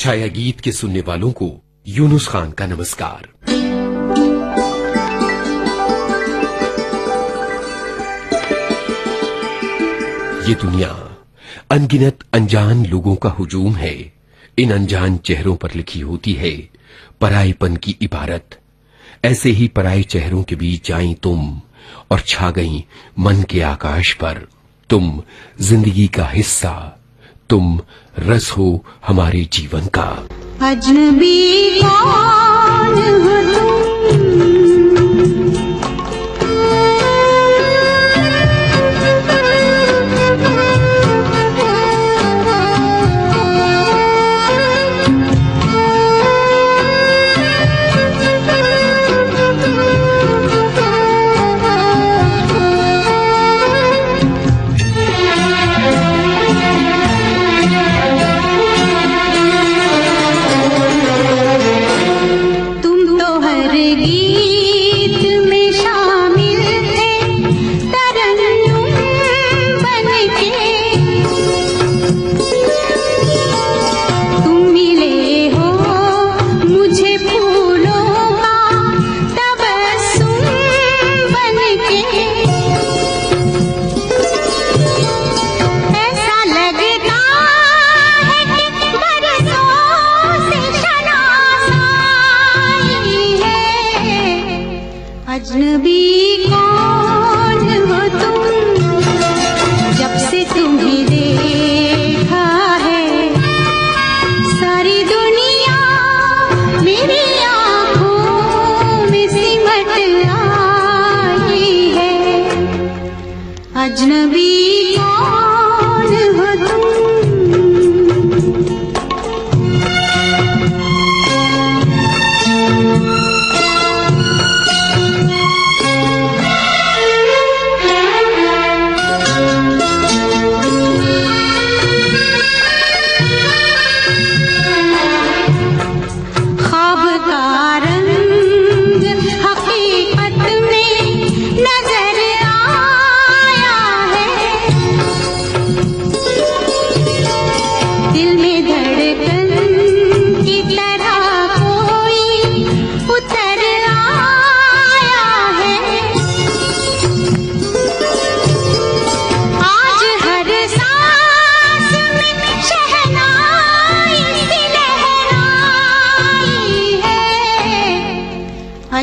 छाया गीत के सुनने वालों को यूनुस खान का नमस्कार। ये दुनिया अनगिनत अनजान लोगों का हुजूम है। इन अनजान चेहरों पर लिखी होती है परायेपन की इबारत। ऐसे ही पराये चेहरों के बीच आई तुम और छा गई मन के आकाश पर। तुम ज़िंदगी का हिस्सा तुम रस हो हमारे जीवन का। अजनबी कौन हो। अजनबी कौन हो तुम? जब से तुम्हें देखा है, सारी दुनिया मेरी आँखों में सिमट आई है। अजनबी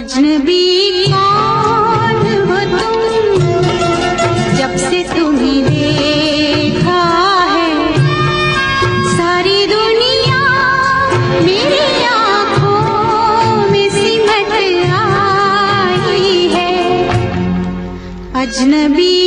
अजनबी कौन हो तुम? जब से तुम्हें देखा है, सारी दुनिया मेरी आँखों में सिमट आई है। अजनबी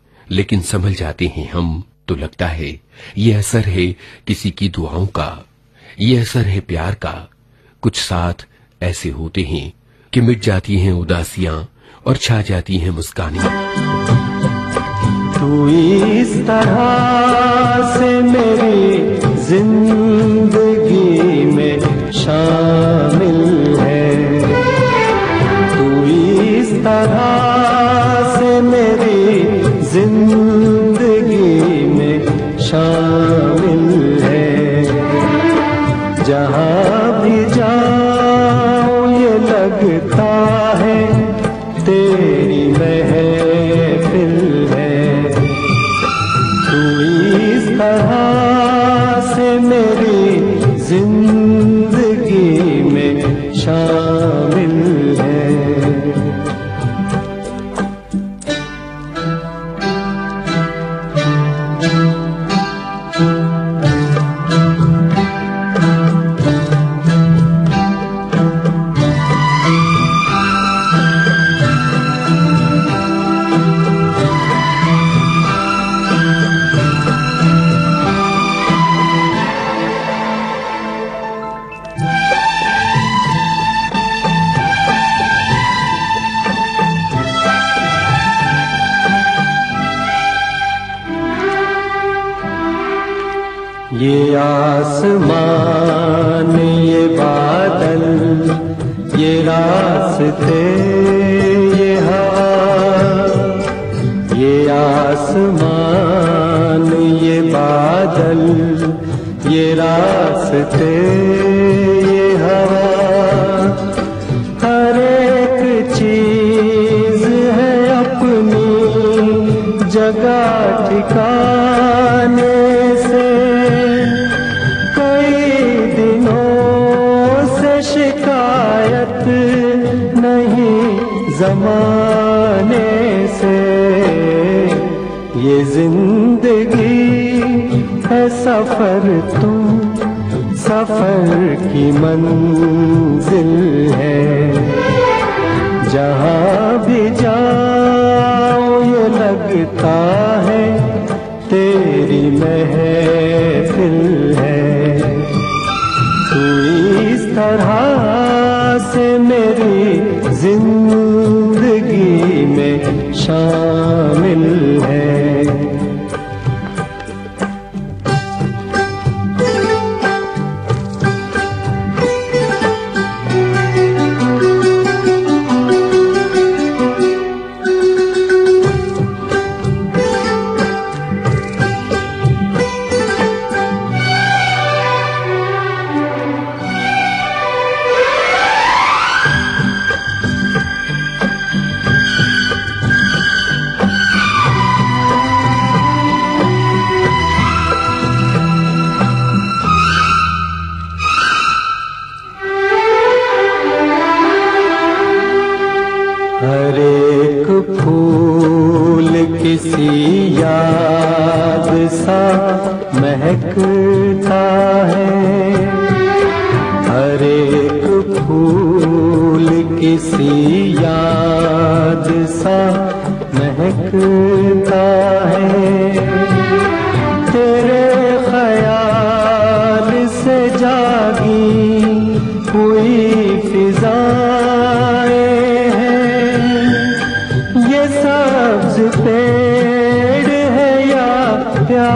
लेकिन संभल जाते हैं हम तो लगता है ये असर है किसी की दुआओं का ये असर है प्यार का। कुछ साथ ऐसे होते हैं कि मिट जाती हैं उदासियाँ और छा जाती हैं मुस्कानियाँ। तू इस तरह से मेरी ज़िंदगी में शामिल है। तू इस तरह में ये रास्ते, ये हवा ये आसमान, ये बादल, ये रास्ते, ये हवा हर एक चीज़ है अपनी जगह, ठिकाने। ज़िंदगी है सफ़र तू सफ़र की मंजिल है। जहाँ भी जाओ, ये लगता है तेरी महफिल है। तू इस तरह से मेरी ज़िंदगी में शामिल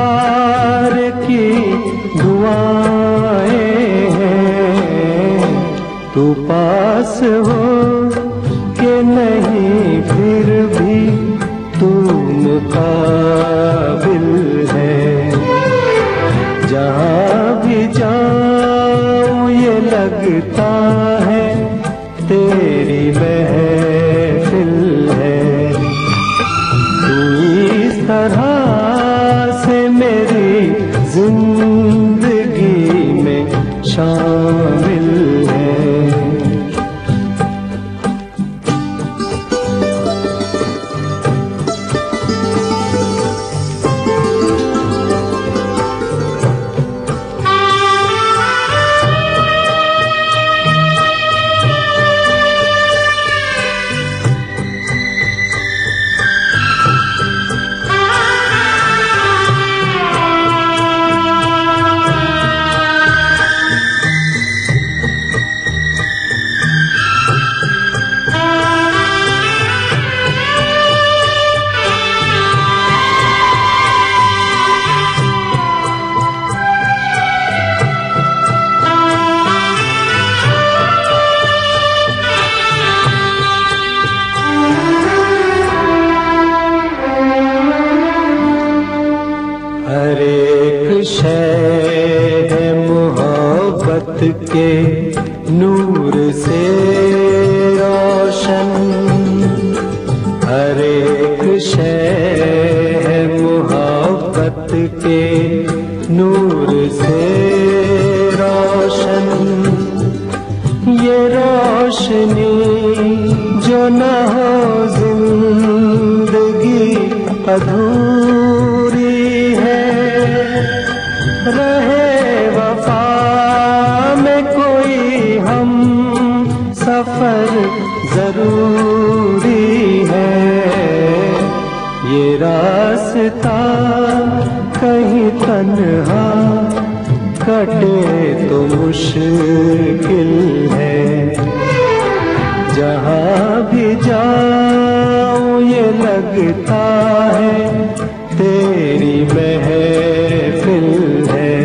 प्यार की दुआएँ हैं। तू पास हो के नहीं फिर भी तू मुकाबिल नूर से रोशन, हर एक शय मोहब्बत के नूर से रोशन। ये रोशनी जो न हो ज़िंदगी अधूरी कटे तो मुश्किल है। जहाँ भी जाऊँ ये लगता है, तेरी महफिल है।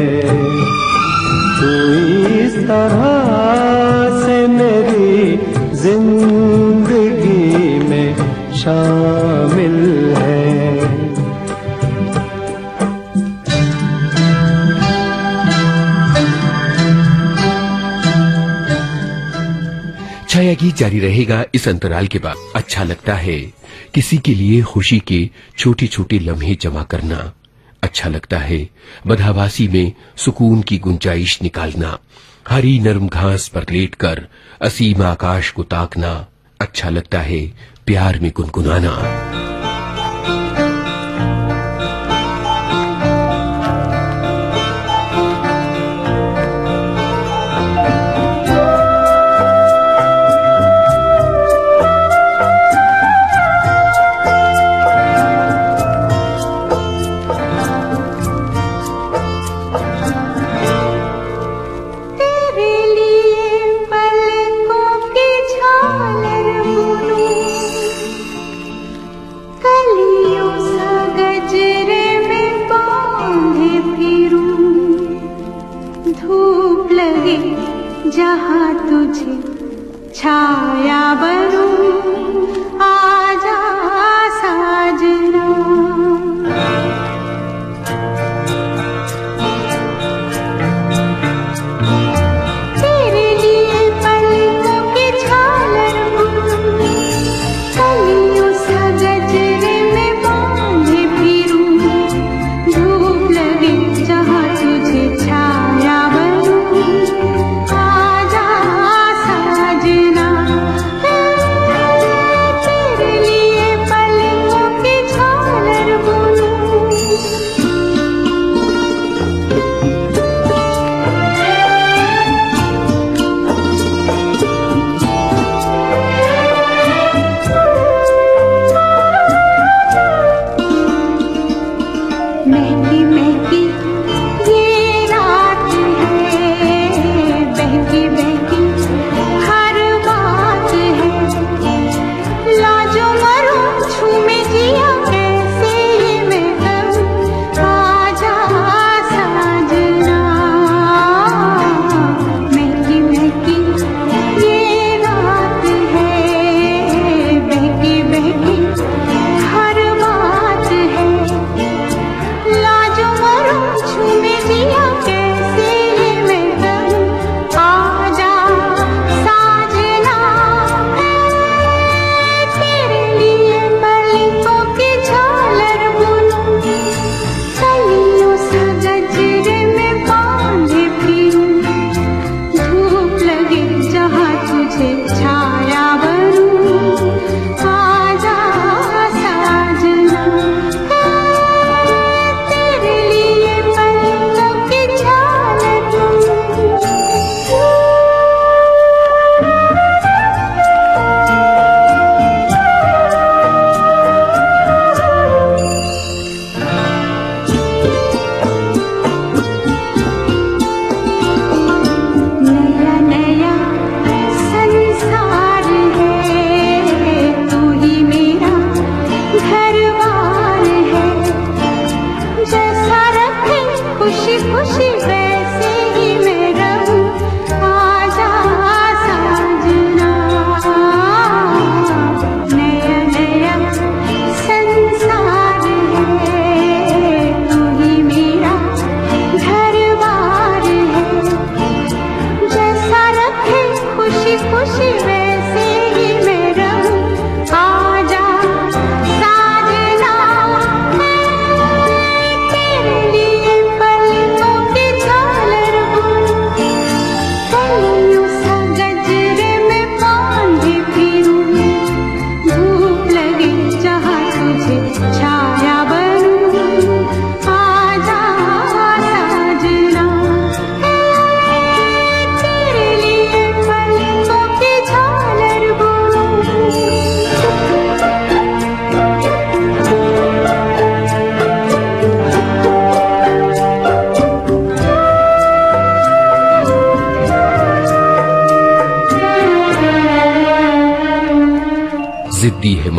तू इस तरह से मेरी ज़िंदगी में शामिल जारी रहेगा इस अंतराल के बाद। अच्छा लगता है किसी के लिए खुशी के छोटे छोटे लम्हे जमा करना। अच्छा लगता है बधावासी में सुकून की गुंजाइश निकालना। हरी नरम घास पर लेटकर असीम आकाश को ताकना। अच्छा लगता है प्यार में गुनगुनाना। छाया बनूं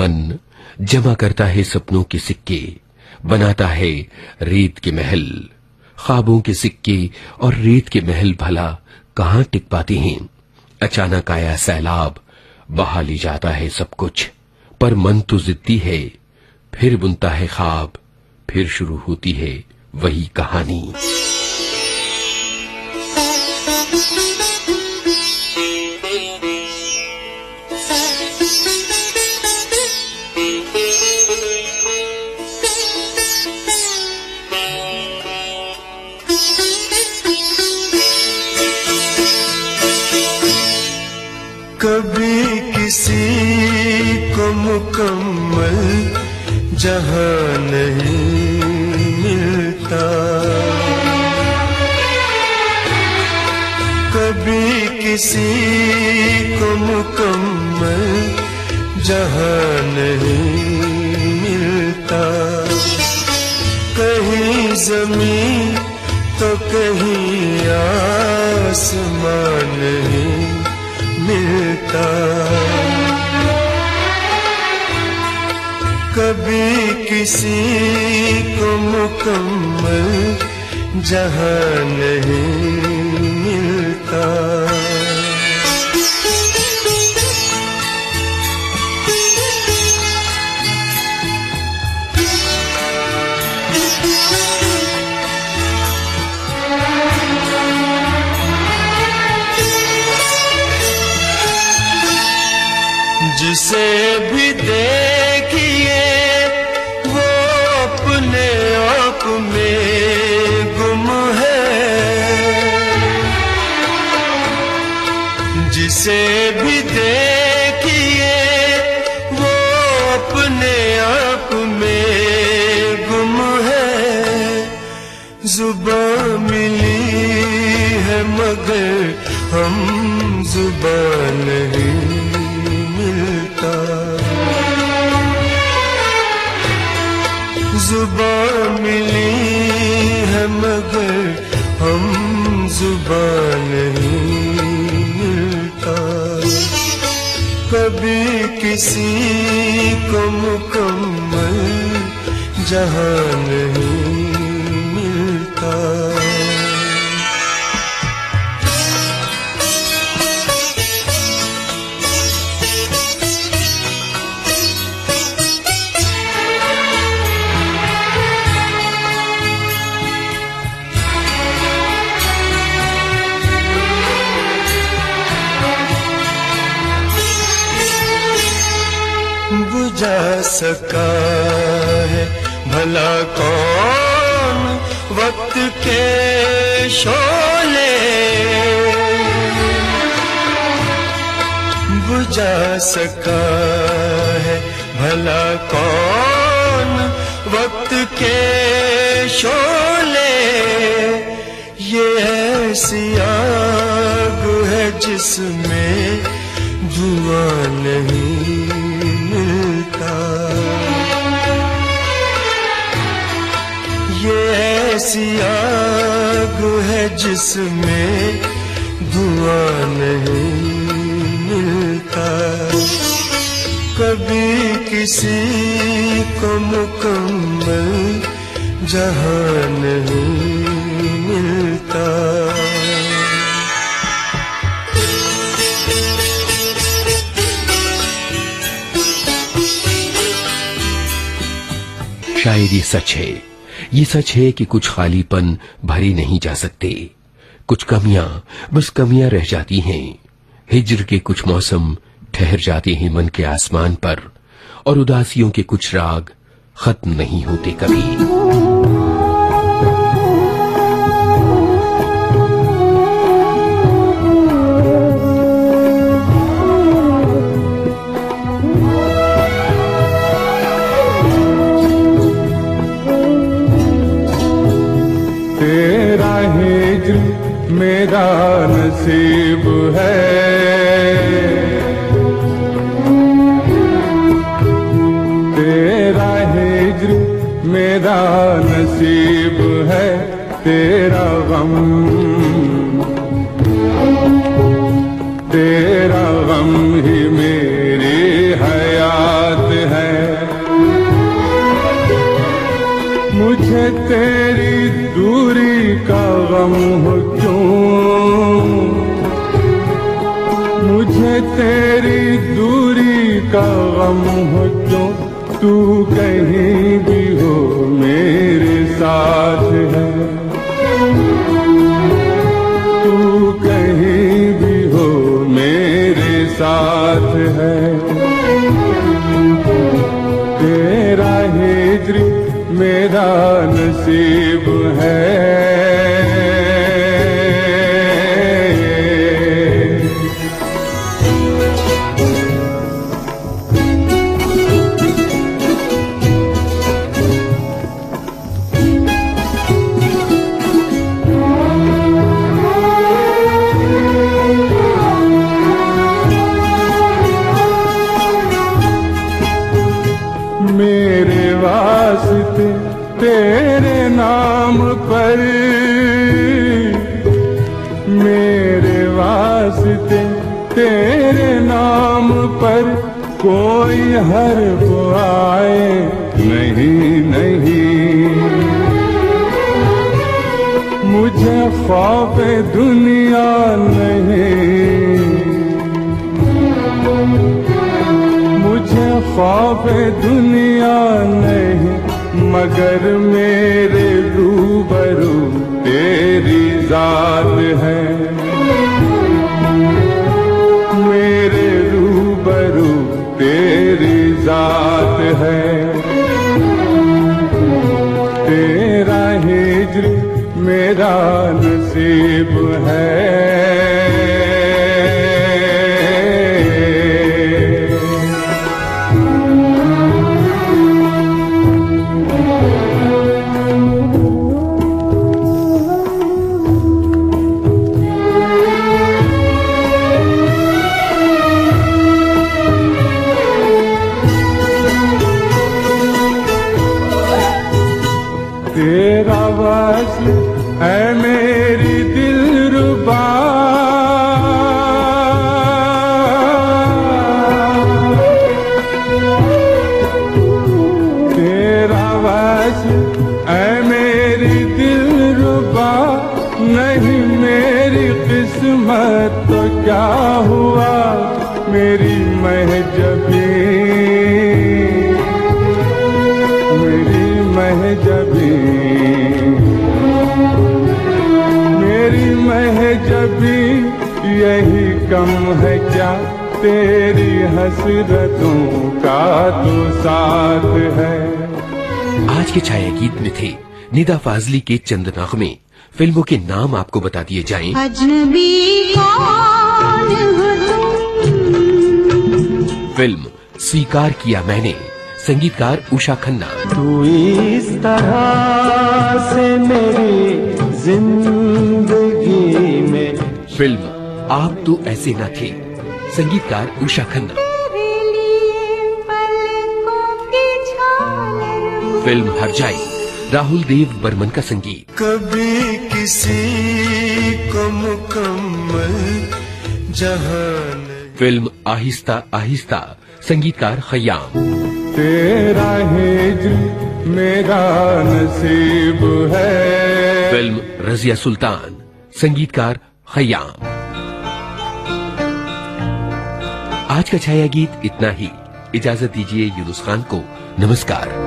मन जमा करता है सपनों के सिक्के, बनाता है रेत के महल। ख्वाबों के सिक्के और रेत के महल भला कहाँ टिक पाते हैं? अचानक आया सैलाब, बहा ली जाता है सब कुछ, पर मन तो जिद्दी है, फिर बुनता है ख्वाब, फिर शुरू होती है वही कहानी। कभी किसी को मुकम्मल जहाँ नहीं मिलता। कभी किसी को मुकम्मल जहाँ नहीं ज़मीन तो कहीं आसमान नहीं मिलता। कभी किसी को मुकम्मल जहाँ नहीं मिलता। जिसे भी देखिए, वो अपने आप में गुम है। जिसे भी देखिए, वो अपने आप में गुम है। ज़ुबान मिली है मगर हम ज़ुबान नहीं। मिली हम कभी किसी को मुकम्मल जहाँ नहीं सका है? भला कौन वक्त के शोले? बुझा सका है। भला कौन वक्त के शोले? ये ऐसी आग है जिसमें धुआँ नहीं। ऐसी आग है जिसमें धुआँ नहीं मिलता। कभी किसी को मुकम्मल जहाँ नहीं मिलता। शायद ये सच है। ये सच है कि कुछ खालीपन भरे नहीं जा सकते। कुछ कमियाँ, बस कमियाँ रह जाती हैं। हिजर के कुछ मौसम ठहर जाते हैं मन के आसमान पर, और उदासियों के कुछ राग खत्म नहीं होते कभी। मेरा नसीब है। तेरा हिज्र मेरा नसीब है, तेरा गम। तेरा गम ही मेरी हयात है। मुझे तेरी दूरी का गम हो तेरी दूरी का गम हो क्यों? तू कहीं भी हो, मेरे साथ है। तू कहीं भी हो, मेरे साथ है। तेरा हिज्र मेरा नसीब तेरे नाम पर कोई हर्फ आए नहीं नहीं। मुझे खौफ दुनिया नहीं। मुझे खौफ दुनिया नहीं, मगर मेरे रूबरू तेरी जात है। नसीब है। तो क्या हुआ मेरी महजबी मेरी महजबी मेरी महजबी यही कम है क्या? तेरी हसरतों का तो साथ है। आज के छाया गीत में थे निदा फाजली के चंद नगमे फ़िल्मों के नाम आपको बता दिए जाएँ। अजनबी कौन हो? तुम फ़िल्म स्वीकार किया मैंने संगीतकार उषा खन्ना। तू इस तरह से मेरी ज़िंदगी में फ़िल्म आप तो ऐसे न थे संगीतकार उषा खन्ना। फ़िल्म हर जाई राहुल देव बर्मन का संगीत। कभी किसी को मुकम्मल जहान फ़िल्म आहिस्ता आहिस्ता संगीतकार खयाम। तेरा हिज्र मेरा नसीब है। फ़िल्म रजिया सुल्तान संगीतकार खयाम। आज का छाया गीत इतना ही। इजाज़त दीजिए यूनुस खान को। नमस्कार।